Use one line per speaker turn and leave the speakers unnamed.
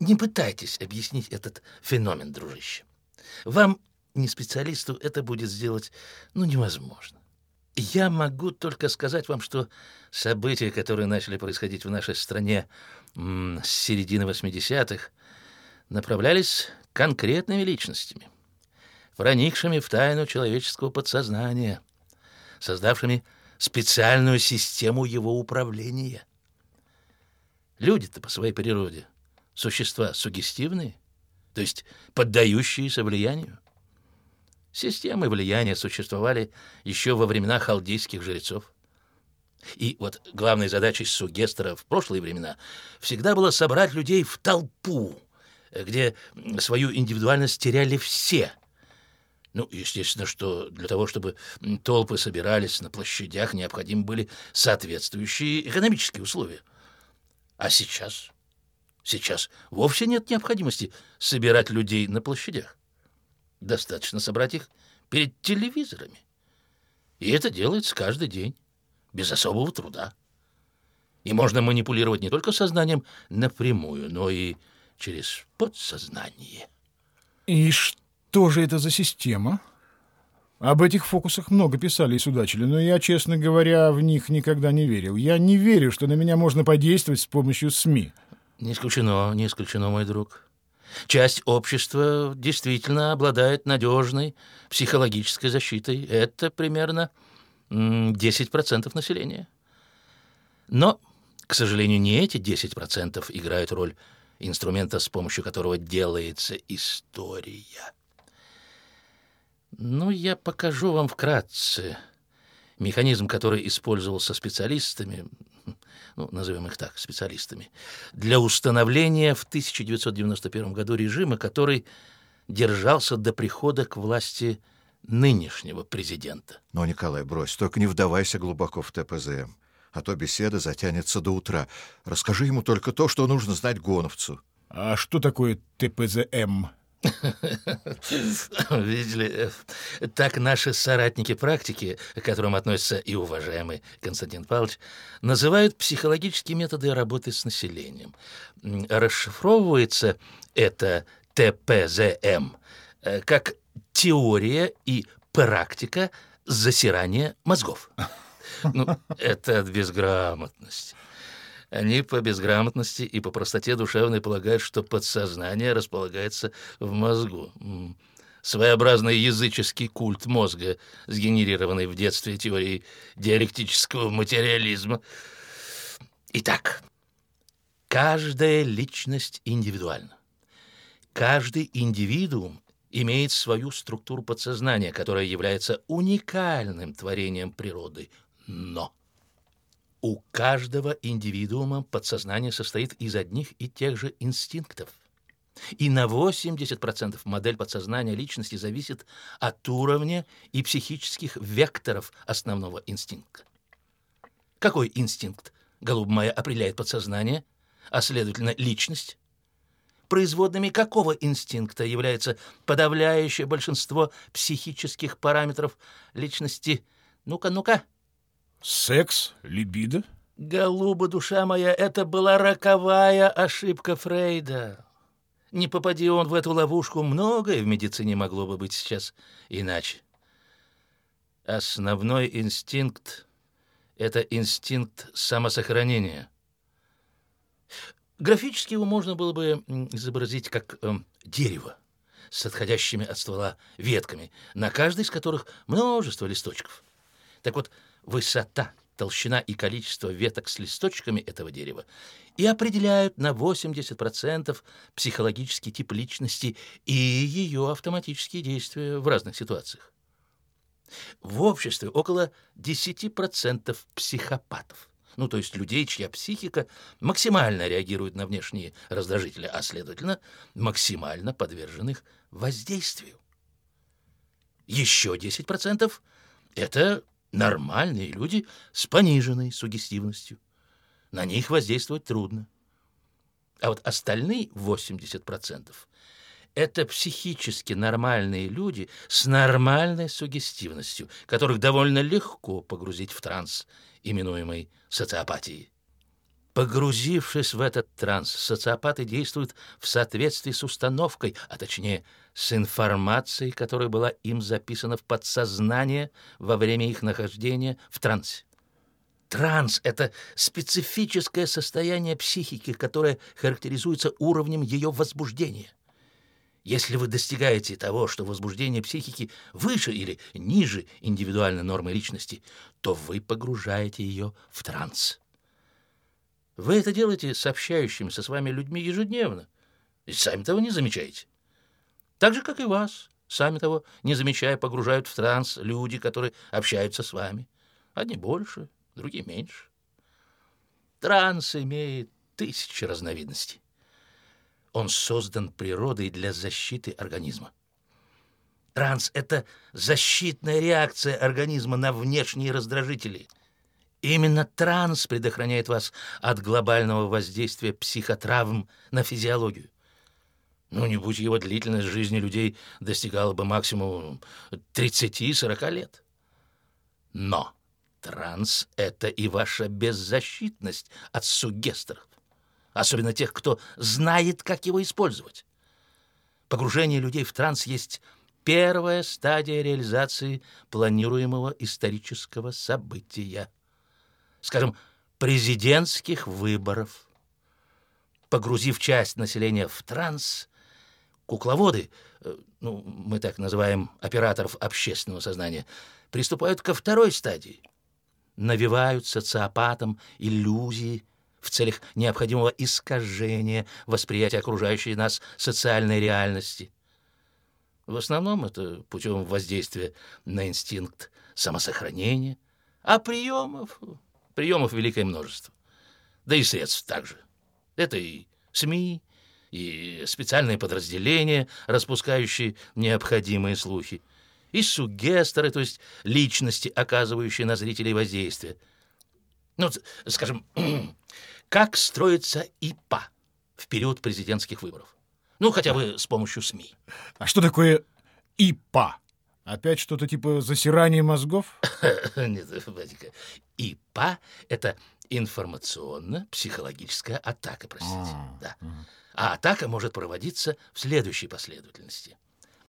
Не пытайтесь объяснить этот феномен, дружище. Вам, не специалисту, это будет сделать, ну, невозможно. Я могу только сказать вам, что события, которые начали происходить в нашей стране с середины 80-х, направлялись конкретными личностями, проникшими в тайну человеческого подсознания, создавшими специальную систему его управления. Люди-то по своей природе существа сугестивные, то есть поддающиеся влиянию. Системы влияния существовали еще во времена халдейских жрецов. И вот главной задачей сугестера в прошлые времена всегда было собрать людей в толпу, где свою индивидуальность теряли все. Ну, естественно, что для того, чтобы толпы собирались на площадях, необходимы были соответствующие экономические условия. А сейчас? Сейчас вовсе нет необходимости собирать людей на площадях. Достаточно собрать их перед телевизорами. И это делается каждый день, без особого труда. И можно манипулировать не только сознанием напрямую, но и через подсознание.
И что же это за система? Об этих фокусах много писали и судачили, но я, честно говоря, в них никогда не верил. Я не верю, что на меня можно подействовать с помощью СМИ.
Не исключено, не исключено, мой друг. Часть общества действительно обладает надежной психологической защитой. Это примерно 10% населения. Но, к сожалению, не эти 10% играют роль инструмента, с помощью которого делается история. Ну, я покажу вам вкратце механизм, который использовался специалистами, ну, назовем их так, специалистами, для установления в 1991 году режима, который держался до прихода к власти нынешнего президента.
Но, Николай, брось, только не вдавайся глубоко в ТПЗМ а то беседа затянется до утра. Расскажи ему только то, что нужно знать гоновцу.
А что такое ТПЗМ?
Видите ли, так наши соратники практики, к которым относится и уважаемый Константин Павлович, называют психологические методы работы с населением. Расшифровывается это ТПЗМ э, как теория и практика засирания мозгов. Ну, это от безграмотности. Они по безграмотности и по простоте душевной полагают, что подсознание располагается в мозгу. Своеобразный языческий культ мозга, сгенерированный в детстве теорией диалектического материализма. Итак, каждая личность индивидуальна. Каждый индивидуум имеет свою структуру подсознания, которая является уникальным творением природы. Но у каждого индивидуума подсознание состоит из одних и тех же инстинктов. И на 80% модель подсознания личности зависит от уровня и психических векторов основного инстинкта. Какой инстинкт, голубь определяет подсознание, а следовательно личность? Производными какого инстинкта является подавляющее большинство психических параметров личности? Ну-ка, ну-ка,
Секс? Либидо?
Голуба, душа моя, это была роковая ошибка Фрейда. Не попади он в эту ловушку, многое в медицине могло бы быть сейчас иначе. Основной инстинкт — это инстинкт самосохранения. Графически его можно было бы изобразить как э, дерево с отходящими от ствола ветками, на каждой из которых множество листочков. Так вот, высота, толщина и количество веток с листочками этого дерева и определяют на 80% психологический тип личности и ее автоматические действия в разных ситуациях. В обществе около 10% психопатов. Ну, то есть людей, чья психика максимально реагирует на внешние раздражители, а, следовательно, максимально подверженных воздействию. Еще 10% — это нормальные люди с пониженной сугестивностью. На них воздействовать трудно. А вот остальные 80% это психически нормальные люди с нормальной сугестивностью, которых довольно легко погрузить в транс, именуемый социопатией. Погрузившись в этот транс, социопаты действуют в соответствии с установкой, а точнее с информацией, которая была им записана в подсознание во время их нахождения в трансе. Транс — это специфическое состояние психики, которое характеризуется уровнем ее возбуждения. Если вы достигаете того, что возбуждение психики выше или ниже индивидуальной нормы личности, то вы погружаете ее в транс. Вы это делаете с общающимися с вами людьми ежедневно, и сами того не замечаете. Так же, как и вас, сами того не замечая, погружают в транс люди, которые общаются с вами. Одни больше, другие меньше. Транс имеет тысячи разновидностей. Он создан природой для защиты организма. Транс — это защитная реакция организма на внешние раздражители. Именно транс предохраняет вас от глобального воздействия психотравм на физиологию. Ну, не будь его длительность жизни людей достигала бы максимум 30-40 лет. Но Транс — это и ваша беззащитность от сугестеров, особенно тех, кто знает, как его использовать. Погружение людей в транс есть первая стадия реализации планируемого исторического события. Скажем, президентских выборов. Погрузив часть населения в транс, кукловоды, э, ну, мы так называем операторов общественного сознания, приступают ко второй стадии — навевают социопатам иллюзии в целях необходимого искажения восприятия окружающей нас социальной реальности. В основном это путем воздействия на инстинкт самосохранения, а приемов, приемов великое множество. Да и средств также. Это и СМИ, и специальные подразделения, распускающие необходимые слухи и сугестеры, то есть личности, оказывающие на зрителей воздействие. Ну, скажем, как строится ИПА в период президентских выборов? Ну, хотя бы с помощью СМИ.
А что такое ИПА? Опять что-то типа засирания мозгов?
Нет, Владика. ИПА — это информационно-психологическая атака, простите. А, да. А атака может проводиться в следующей последовательности —